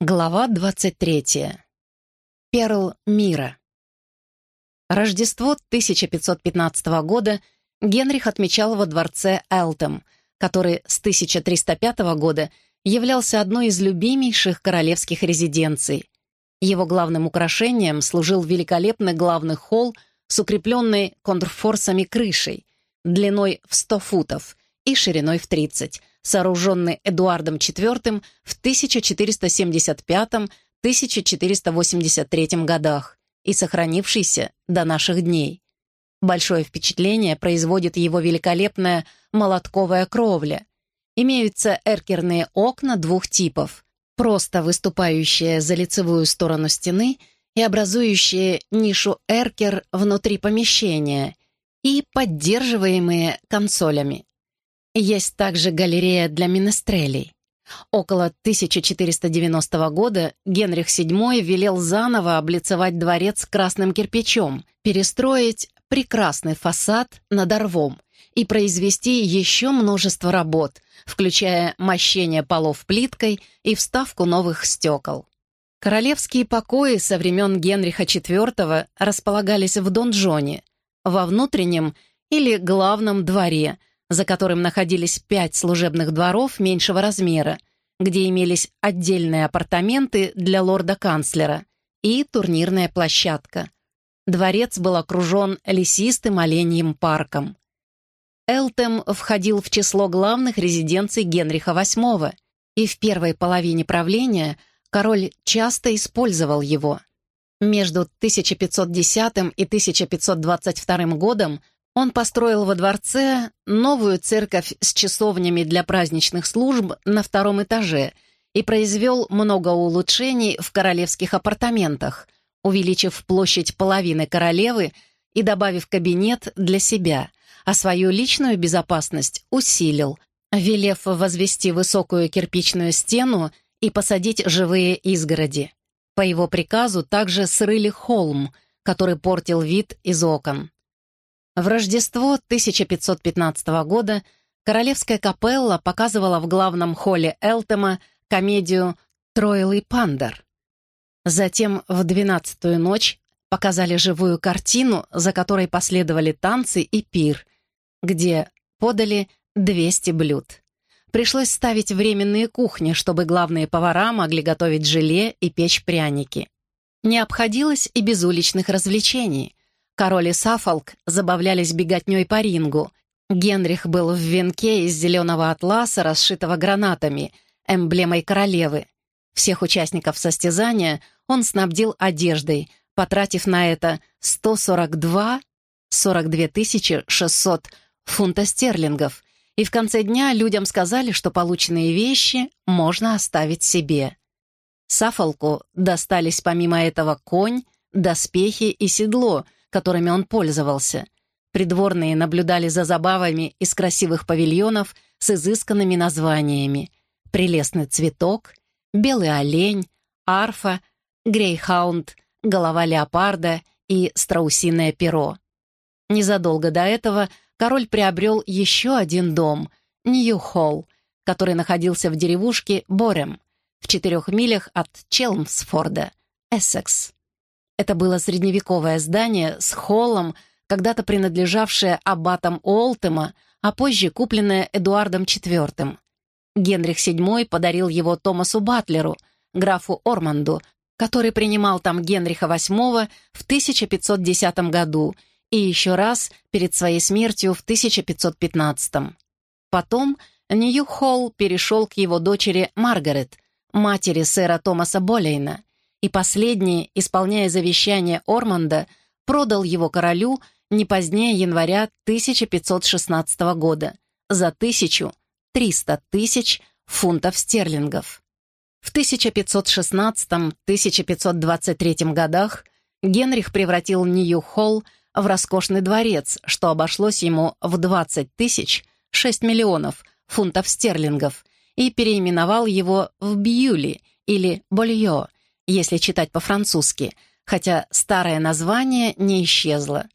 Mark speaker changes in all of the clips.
Speaker 1: Глава 23. Перл мира. Рождество 1515 года Генрих отмечал во дворце Элтем, который с 1305 года являлся одной из любимейших королевских резиденций. Его главным украшением служил великолепный главный холл с укрепленной контрфорсами крышей, длиной в 100 футов и шириной в 30, сооруженный Эдуардом IV в 1475-1483 годах и сохранившийся до наших дней. Большое впечатление производит его великолепная молотковая кровля. Имеются эркерные окна двух типов, просто выступающие за лицевую сторону стены и образующие нишу эркер внутри помещения, и поддерживаемые консолями. Есть также галерея для минестрелей. Около 1490 года Генрих VII велел заново облицевать дворец красным кирпичом, перестроить прекрасный фасад над орвом и произвести еще множество работ, включая мощение полов плиткой и вставку новых стекол. Королевские покои со времен Генриха IV располагались в донжоне, во внутреннем или главном дворе, за которым находились пять служебных дворов меньшего размера, где имелись отдельные апартаменты для лорда-канцлера и турнирная площадка. Дворец был окружен лесистым оленьим парком. Элтем входил в число главных резиденций Генриха VIII, и в первой половине правления король часто использовал его. Между 1510 и 1522 годом он построил во дворце новую церковь с часовнями для праздничных служб на втором этаже и произвел много улучшений в королевских апартаментах, увеличив площадь половины королевы и добавив кабинет для себя, а свою личную безопасность усилил, велев возвести высокую кирпичную стену и посадить живые изгороди. По его приказу также срыли холм, который портил вид из окон. В Рождество 1515 года Королевская капелла показывала в главном холле Элтема комедию «Троил и Пандер». Затем в двенадцатую ночь показали живую картину, за которой последовали танцы и пир, где подали 200 блюд. Пришлось ставить временные кухни, чтобы главные повара могли готовить желе и печь пряники. Не обходилось и без уличных развлечений. Король и Сафолк забавлялись беготней по рингу. Генрих был в венке из зеленого атласа, расшитого гранатами, эмблемой королевы. Всех участников состязания он снабдил одеждой, потратив на это 142 42 600 фунта стерлингов, и в конце дня людям сказали, что полученные вещи можно оставить себе. Сафолку достались помимо этого конь, доспехи и седло — которыми он пользовался. Придворные наблюдали за забавами из красивых павильонов с изысканными названиями «Прелестный цветок», «Белый олень», «Арфа», «Грейхаунд», «Голова леопарда» и «Страусиное перо». Незадолго до этого король приобрел еще один дом — Нью-Холл, который находился в деревушке Борем, в четырех милях от Челмсфорда, Эссекс. Это было средневековое здание с холлом, когда-то принадлежавшее аббатам Уолтема, а позже купленное Эдуардом IV. Генрих VII подарил его Томасу Батлеру, графу Орманду, который принимал там Генриха VIII в 1510 году и еще раз перед своей смертью в 1515. Потом Нью-Холл перешел к его дочери Маргарет, матери сэра Томаса Болейна, и последний, исполняя завещание Орманда, продал его королю не позднее января 1516 года за тысячу триста тысяч фунтов стерлингов. В 1516-1523 годах Генрих превратил Нью-Холл в роскошный дворец, что обошлось ему в 20 тысяч 6 миллионов фунтов стерлингов, и переименовал его в Бьюли или Больё, если читать по-французски, хотя старое название не исчезло.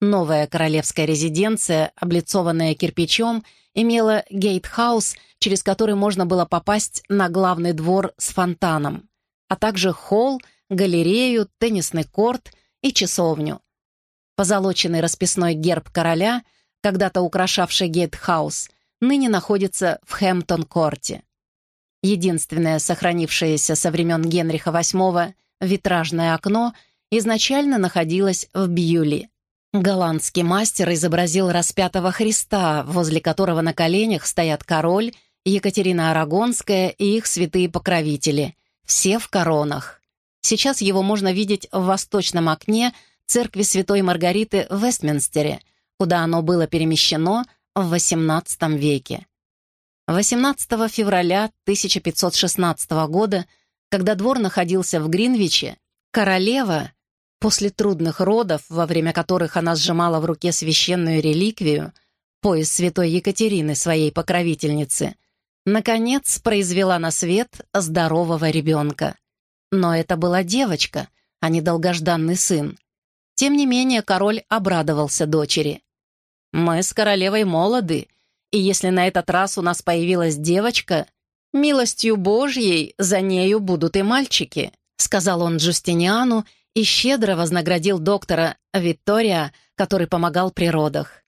Speaker 1: Новая королевская резиденция, облицованная кирпичом, имела гейтхаус, через который можно было попасть на главный двор с фонтаном. а также холл, галерею, теннисный корт и часовню. Позолоченный расписной герб короля, когда-то украшавший Гейтхаус, ныне находится в Хэмптон-корте. Единственное сохранившееся со времен Генриха VIII витражное окно изначально находилось в Бьюли. Голландский мастер изобразил распятого Христа, возле которого на коленях стоят король, Екатерина Арагонская и их святые покровители, все в коронах. Сейчас его можно видеть в восточном окне церкви Святой Маргариты в Вестминстере, куда оно было перемещено в XVIII веке. 18 февраля 1516 года, когда двор находился в Гринвиче, королева, после трудных родов, во время которых она сжимала в руке священную реликвию, пояс святой Екатерины, своей покровительницы, наконец произвела на свет здорового ребенка. Но это была девочка, а не долгожданный сын. Тем не менее, король обрадовался дочери. «Мы с королевой молоды, и если на этот раз у нас появилась девочка, милостью Божьей за нею будут и мальчики», сказал он Джустиниану и щедро вознаградил доктора Виктория, который помогал при родах.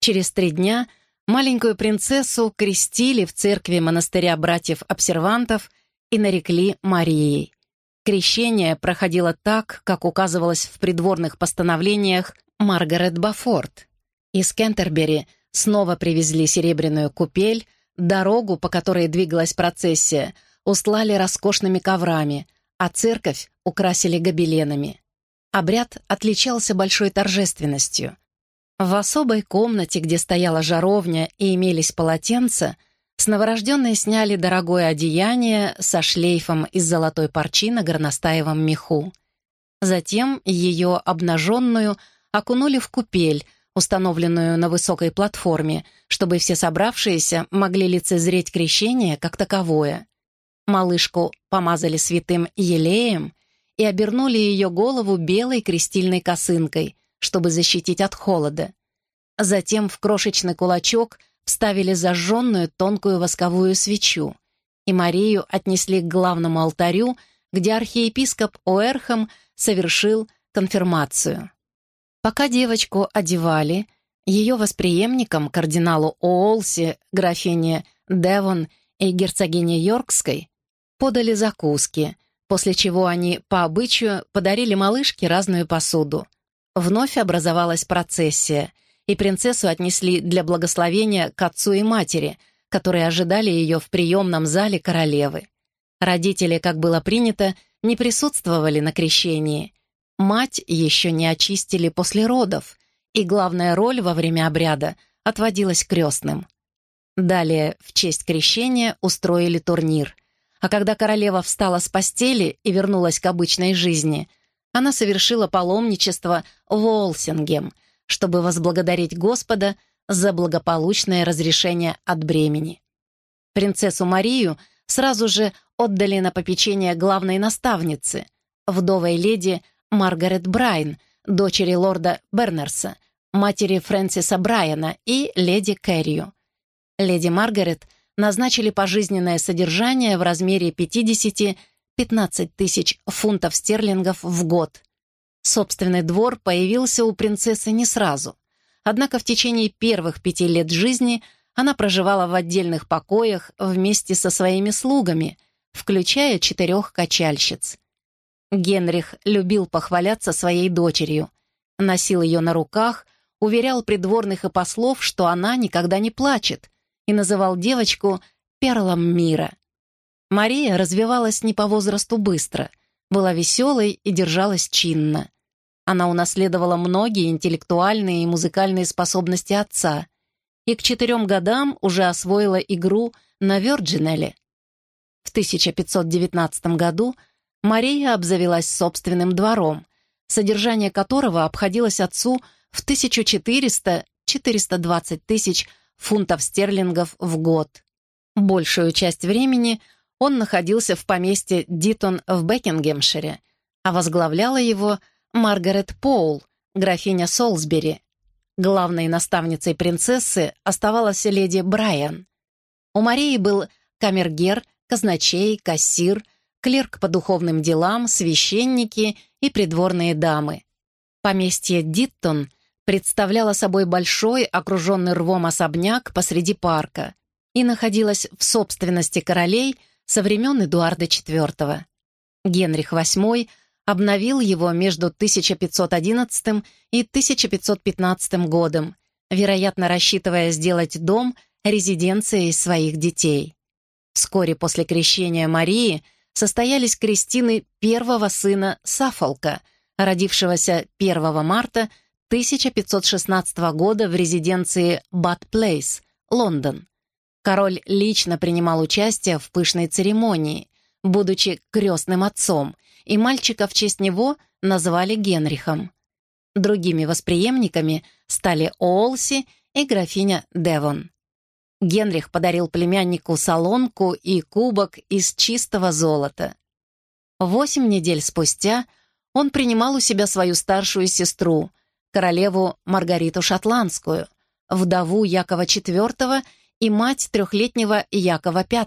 Speaker 1: Через три дня маленькую принцессу крестили в церкви монастыря братьев-обсервантов и нарекли Марией. Крещение проходило так, как указывалось в придворных постановлениях Маргарет Бафорд. Из Кентербери снова привезли серебряную купель, дорогу, по которой двигалась процессия, устлали роскошными коврами, а церковь украсили гобеленами. Обряд отличался большой торжественностью. В особой комнате, где стояла жаровня и имелись полотенца, с новорожденной сняли дорогое одеяние со шлейфом из золотой парчи на горностаевом меху. Затем ее обнаженную окунули в купель, установленную на высокой платформе, чтобы все собравшиеся могли лицезреть крещение как таковое. Малышку помазали святым елеем и обернули ее голову белой крестильной косынкой, чтобы защитить от холода. Затем в крошечный кулачок вставили зажженную тонкую восковую свечу, и Марию отнесли к главному алтарю, где архиепископ Оэрхам совершил конфирмацию. Пока девочку одевали, ее восприемникам, кардиналу Оолси, графине Девон и герцогине Йоркской, подали закуски, после чего они, по обычаю, подарили малышке разную посуду. Вновь образовалась процессия, и принцессу отнесли для благословения к отцу и матери, которые ожидали ее в приемном зале королевы. Родители, как было принято, не присутствовали на крещении, Мать еще не очистили после родов, и главная роль во время обряда отводилась крестным. Далее, в честь крещения, устроили турнир. А когда королева встала с постели и вернулась к обычной жизни, она совершила паломничество в Олсингем, чтобы возблагодарить Господа за благополучное разрешение от бремени. Принцессу Марию сразу же отдали на попечение главной наставницы, вдовой леди Маргарет Брайн, дочери лорда Бернерса, матери Фрэнсиса Брайана и леди Кэррию. Леди Маргарет назначили пожизненное содержание в размере 50-15 тысяч фунтов стерлингов в год. Собственный двор появился у принцессы не сразу. Однако в течение первых пяти лет жизни она проживала в отдельных покоях вместе со своими слугами, включая четырех качальщиц. Генрих любил похваляться своей дочерью. Носил ее на руках, уверял придворных и послов, что она никогда не плачет, и называл девочку «перлом мира». Мария развивалась не по возрасту быстро, была веселой и держалась чинно. Она унаследовала многие интеллектуальные и музыкальные способности отца и к четырем годам уже освоила игру на Вёрджинеле. В 1519 году Мария обзавелась собственным двором, содержание которого обходилось отцу в 1400-420 тысяч фунтов стерлингов в год. Большую часть времени он находился в поместье Дитон в Бекингемшире, а возглавляла его Маргарет Поул, графиня Солсбери. Главной наставницей принцессы оставалась леди Брайан. У Марии был камергер, казначей, кассир — клерк по духовным делам, священники и придворные дамы. Поместье Диттон представляло собой большой, окруженный рвом особняк посреди парка и находилось в собственности королей со времен Эдуарда IV. Генрих VIII обновил его между 1511 и 1515 годом, вероятно, рассчитывая сделать дом резиденцией своих детей. Вскоре после крещения Марии состоялись крестины первого сына Сафолка, родившегося 1 марта 1516 года в резиденции Бат-Плейс, Лондон. Король лично принимал участие в пышной церемонии, будучи крестным отцом, и мальчика в честь него назвали Генрихом. Другими восприемниками стали Олси и графиня Девон. Генрих подарил племяннику солонку и кубок из чистого золота. Восемь недель спустя он принимал у себя свою старшую сестру, королеву Маргариту Шотландскую, вдову Якова IV и мать трехлетнего Якова V.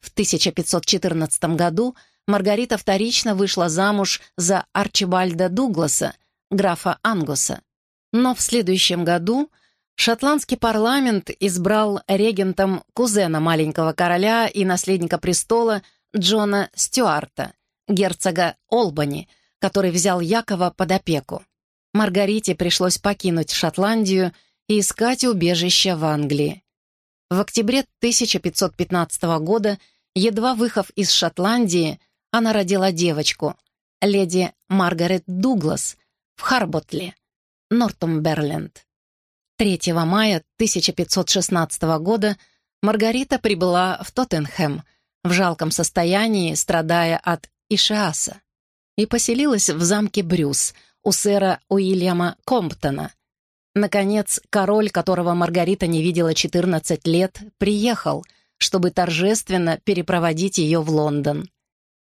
Speaker 1: В 1514 году Маргарита вторично вышла замуж за Арчибальда Дугласа, графа Ангуса. Но в следующем году шотландский парламент избрал регентом кузена маленького короля и наследника престола Джона Стюарта, герцога Олбани, который взял Якова под опеку. Маргарите пришлось покинуть Шотландию и искать убежище в Англии. В октябре 1515 года, едва выехав из Шотландии, она родила девочку, леди Маргарет Дуглас, в Харботле, Нортумберленд. 3 мая 1516 года Маргарита прибыла в Тоттенхэм в жалком состоянии, страдая от Ишиаса, и поселилась в замке Брюс у сэра Уильяма Комптона. Наконец, король, которого Маргарита не видела 14 лет, приехал, чтобы торжественно перепроводить ее в Лондон.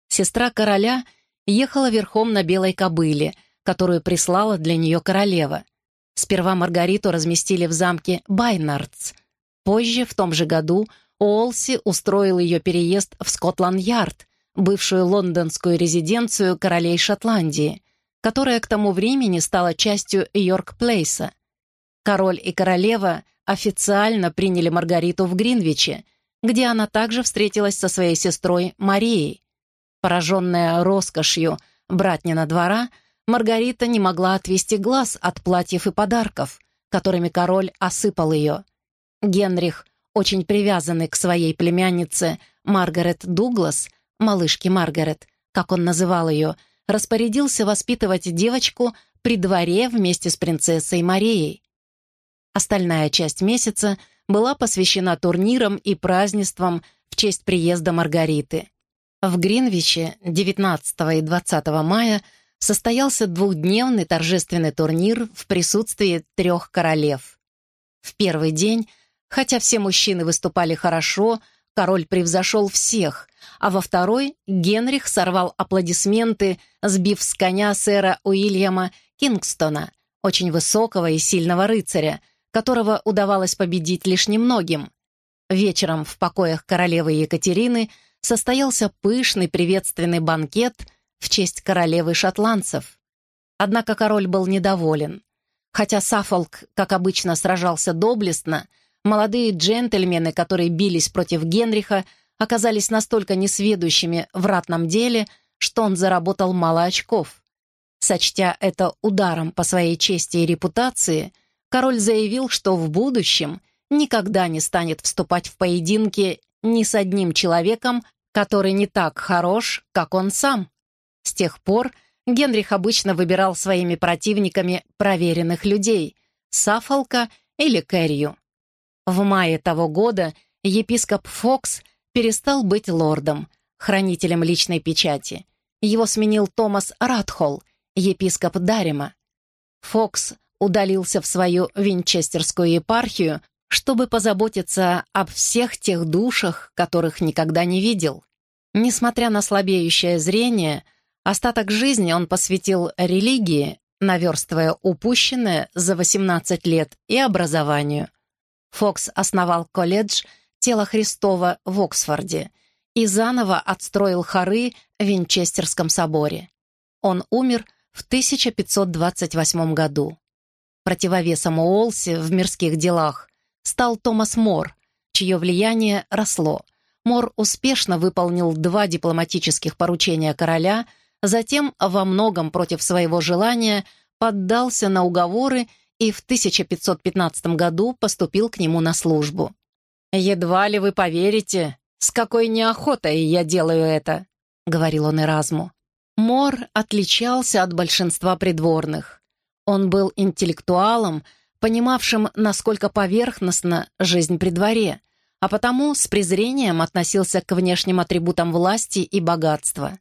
Speaker 1: Сестра короля ехала верхом на белой кобыле, которую прислала для нее королева. Сперва Маргариту разместили в замке Байнардс. Позже, в том же году, Уолси устроил ее переезд в Скотланд-Ярд, бывшую лондонскую резиденцию королей Шотландии, которая к тому времени стала частью Йорк-Плейса. Король и королева официально приняли Маргариту в Гринвиче, где она также встретилась со своей сестрой Марией. Пораженная роскошью братнина двора, Маргарита не могла отвести глаз от платьев и подарков, которыми король осыпал ее. Генрих, очень привязанный к своей племяннице Маргарет Дуглас, малышке Маргарет, как он называл ее, распорядился воспитывать девочку при дворе вместе с принцессой Марией. Остальная часть месяца была посвящена турнирам и празднествам в честь приезда Маргариты. В Гринвиче 19 и 20 мая состоялся двухдневный торжественный турнир в присутствии трех королев. В первый день, хотя все мужчины выступали хорошо, король превзошел всех, а во второй Генрих сорвал аплодисменты, сбив с коня сэра Уильяма Кингстона, очень высокого и сильного рыцаря, которого удавалось победить лишь немногим. Вечером в покоях королевы Екатерины – состоялся пышный приветственный банкет в честь королевы шотландцев. Однако король был недоволен. Хотя Саффолк, как обычно, сражался доблестно, молодые джентльмены, которые бились против Генриха, оказались настолько несведущими в ратном деле, что он заработал мало очков. Сочтя это ударом по своей чести и репутации, король заявил, что в будущем никогда не станет вступать в поединки ни с одним человеком, который не так хорош, как он сам. С тех пор Генрих обычно выбирал своими противниками проверенных людей — Сафолка или Кэррию. В мае того года епископ Фокс перестал быть лордом, хранителем личной печати. Его сменил Томас Радхолл, епископ Дарима. Фокс удалился в свою винчестерскую епархию, чтобы позаботиться об всех тех душах, которых никогда не видел. Несмотря на слабеющее зрение, остаток жизни он посвятил религии, наверстывая упущенное за 18 лет и образованию. Фокс основал колледж «Тело Христова» в Оксфорде и заново отстроил хоры в Винчестерском соборе. Он умер в 1528 году. Противовесом Уолси в мирских делах стал Томас Мор, чье влияние росло. Мор успешно выполнил два дипломатических поручения короля, затем во многом против своего желания поддался на уговоры и в 1515 году поступил к нему на службу. «Едва ли вы поверите, с какой неохотой я делаю это», — говорил он Эразму. Мор отличался от большинства придворных. Он был интеллектуалом, понимавшим, насколько поверхностна жизнь при дворе, а потому с презрением относился к внешним атрибутам власти и богатства.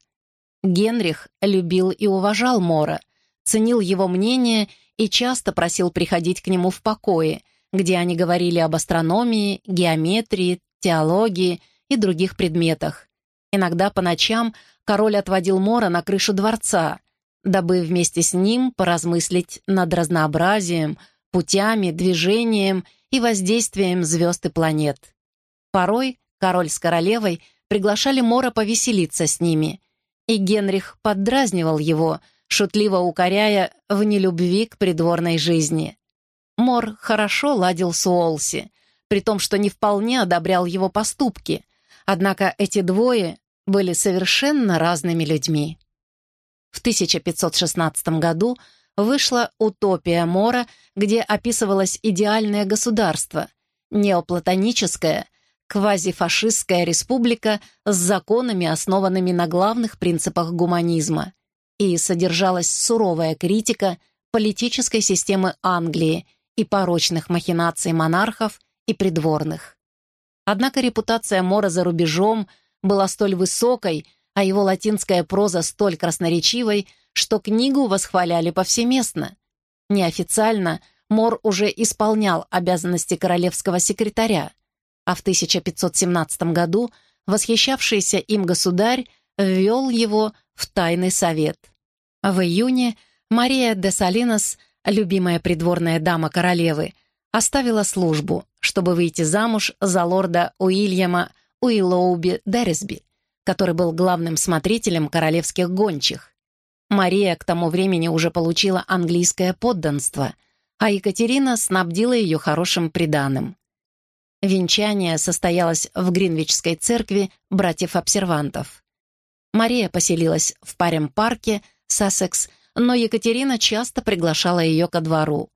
Speaker 1: Генрих любил и уважал Мора, ценил его мнение и часто просил приходить к нему в покое, где они говорили об астрономии, геометрии, теологии и других предметах. Иногда по ночам король отводил Мора на крышу дворца, дабы вместе с ним поразмыслить над разнообразием, путями, движением и воздействием звезд и планет. Порой король с королевой приглашали Мора повеселиться с ними, и Генрих поддразнивал его, шутливо укоряя в нелюбви к придворной жизни. Мор хорошо ладил с Уолси, при том, что не вполне одобрял его поступки, однако эти двое были совершенно разными людьми. В 1516 году вышла «Утопия Мора», где описывалось идеальное государство, неоплатоническая, квазифашистская республика с законами, основанными на главных принципах гуманизма, и содержалась суровая критика политической системы Англии и порочных махинаций монархов и придворных. Однако репутация Мора за рубежом была столь высокой, а его латинская проза столь красноречивой, что книгу восхваляли повсеместно. Неофициально Мор уже исполнял обязанности королевского секретаря, а в 1517 году восхищавшийся им государь ввел его в тайный совет. В июне Мария де Салинос, любимая придворная дама королевы, оставила службу, чтобы выйти замуж за лорда Уильяма Уиллоуби Деррисби, который был главным смотрителем королевских гончих. Мария к тому времени уже получила английское подданство, а Екатерина снабдила ее хорошим приданым. Венчание состоялось в Гринвичской церкви братьев-обсервантов. Мария поселилась в Парем-парке, Сассекс, но Екатерина часто приглашала ее ко двору.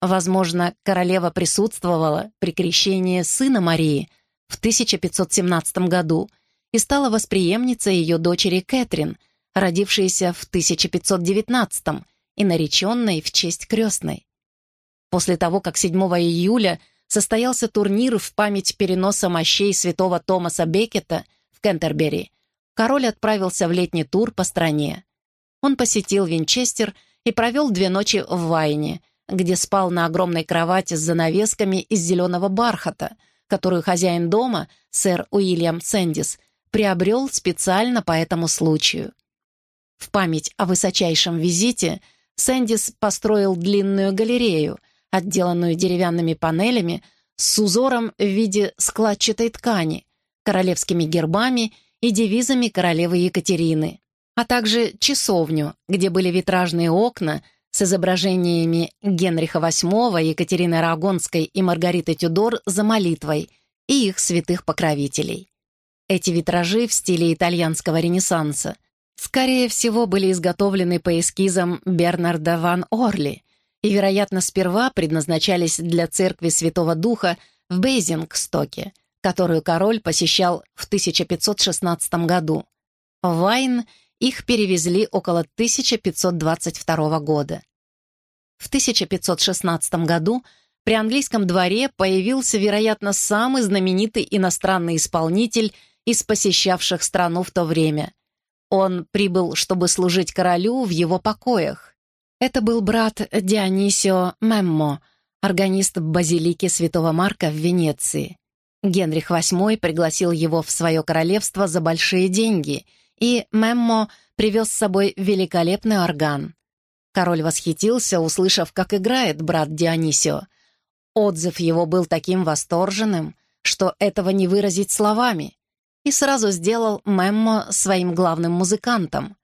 Speaker 1: Возможно, королева присутствовала при крещении сына Марии в 1517 году и стала восприемницей ее дочери Кэтрин, родившейся в 1519 и нареченной в честь крестной. После того, как 7 июля состоялся турнир в память переноса мощей святого Томаса Беккета в Кентербери, король отправился в летний тур по стране. Он посетил Винчестер и провел две ночи в Вайне, где спал на огромной кровати с занавесками из зеленого бархата, которую хозяин дома, сэр Уильям Сэндис, приобрел специально по этому случаю. В память о высочайшем визите Сэндис построил длинную галерею, отделанную деревянными панелями с узором в виде складчатой ткани, королевскими гербами и девизами королевы Екатерины, а также часовню, где были витражные окна с изображениями Генриха VIII, Екатерины Арагонской и Маргариты Тюдор за молитвой и их святых покровителей. Эти витражи в стиле итальянского ренессанса скорее всего были изготовлены по эскизам Бернарда ван Орли и, вероятно, сперва предназначались для церкви Святого Духа в Бейзингстоке, которую король посещал в 1516 году. В Вайн их перевезли около 1522 года. В 1516 году при английском дворе появился, вероятно, самый знаменитый иностранный исполнитель из посещавших страну в то время. Он прибыл, чтобы служить королю в его покоях. Это был брат Дионисио Меммо, органист в базилике Святого Марка в Венеции. Генрих VIII пригласил его в свое королевство за большие деньги, и Меммо привез с собой великолепный орган. Король восхитился, услышав, как играет брат Дионисио. Отзыв его был таким восторженным, что этого не выразить словами. и сразу сделал Меммо своим главным музыкантом.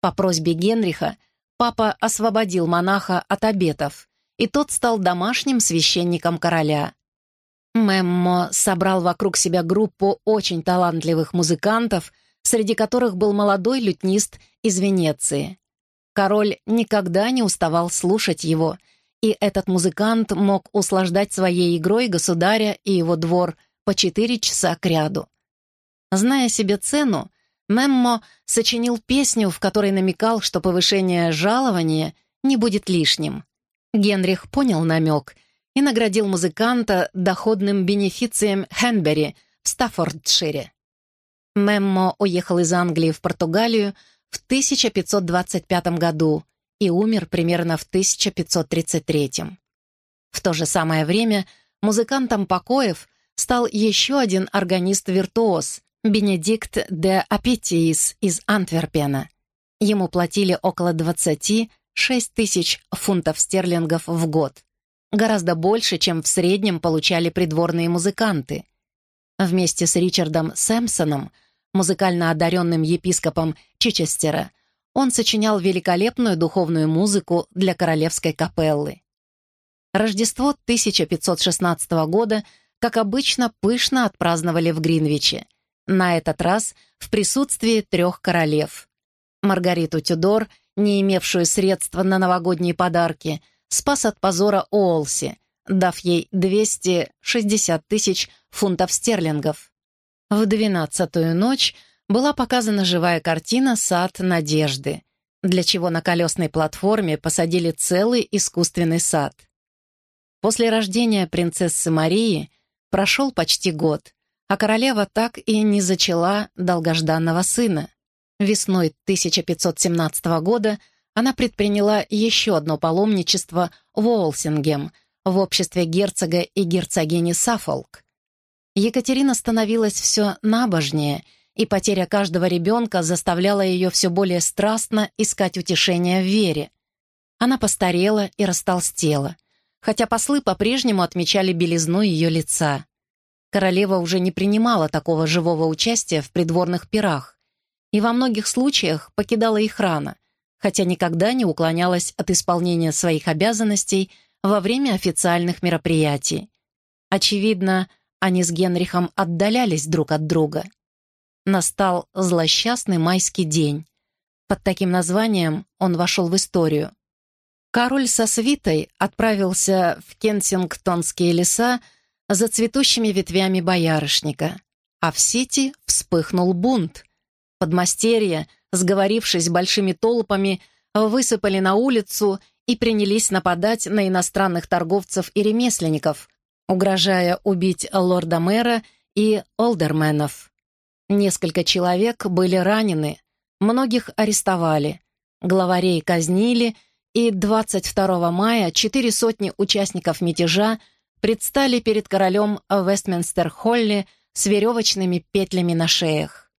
Speaker 1: По просьбе Генриха папа освободил монаха от обетов, и тот стал домашним священником короля. Меммо собрал вокруг себя группу очень талантливых музыкантов, среди которых был молодой лютнист из Венеции. Король никогда не уставал слушать его, и этот музыкант мог услаждать своей игрой государя и его двор по четыре часа кряду. Зная себе цену, Меммо сочинил песню, в которой намекал, что повышение жалования не будет лишним. Генрих понял намек и наградил музыканта доходным бенефицием Хенбери в Стаффордшире. Меммо уехал из Англии в Португалию в 1525 году и умер примерно в 1533. В то же самое время музыкантом покоев стал еще один органист-виртуоз Бенедикт де Апетиис из Антверпена. Ему платили около 26 тысяч фунтов стерлингов в год. Гораздо больше, чем в среднем получали придворные музыканты. Вместе с Ричардом Сэмпсоном – музыкально одаренным епископом Чичестера, он сочинял великолепную духовную музыку для королевской капеллы. Рождество 1516 года, как обычно, пышно отпраздновали в Гринвиче, на этот раз в присутствии трех королев. Маргариту Тюдор, не имевшую средств на новогодние подарки, спас от позора Уолси, дав ей 260 тысяч фунтов стерлингов. В двенадцатую ночь была показана живая картина «Сад надежды», для чего на колесной платформе посадили целый искусственный сад. После рождения принцессы Марии прошел почти год, а королева так и не зачала долгожданного сына. Весной 1517 года она предприняла еще одно паломничество в Уолсингем в обществе герцога и герцогини Саффолк, Екатерина становилась все набожнее, и потеря каждого ребенка заставляла ее все более страстно искать утешения в вере. Она постарела и растолстела, хотя послы по-прежнему отмечали белизну ее лица. Королева уже не принимала такого живого участия в придворных пирах и во многих случаях покидала их рано, хотя никогда не уклонялась от исполнения своих обязанностей во время официальных мероприятий. Очевидно, они с Генрихом отдалялись друг от друга. Настал злосчастный майский день. Под таким названием он вошел в историю. Король со свитой отправился в Кенсингтонские леса за цветущими ветвями боярышника, а в Сити вспыхнул бунт. Подмастерья, сговорившись большими толпами, высыпали на улицу и принялись нападать на иностранных торговцев и ремесленников, угрожая убить лорда-мэра и олдерменов. Несколько человек были ранены, многих арестовали, главарей казнили, и 22 мая четыре сотни участников мятежа предстали перед королем в Вестминстер-Холле с веревочными петлями на шеях.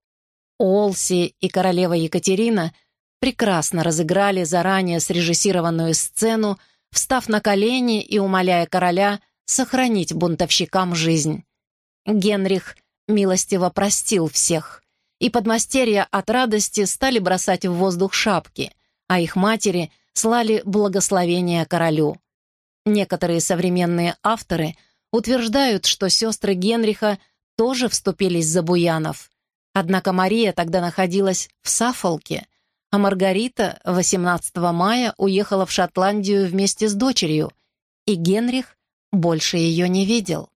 Speaker 1: Уолси и королева Екатерина прекрасно разыграли заранее срежиссированную сцену, встав на колени и умоляя короля сохранить бунтовщикам жизнь. Генрих милостиво простил всех, и подмастерья от радости стали бросать в воздух шапки, а их матери слали благословения королю. Некоторые современные авторы утверждают, что сестры Генриха тоже вступились за Буянов. Однако Мария тогда находилась в Сафолке, а Маргарита 18 мая уехала в Шотландию вместе с дочерью, и Генрих больше ее не видел.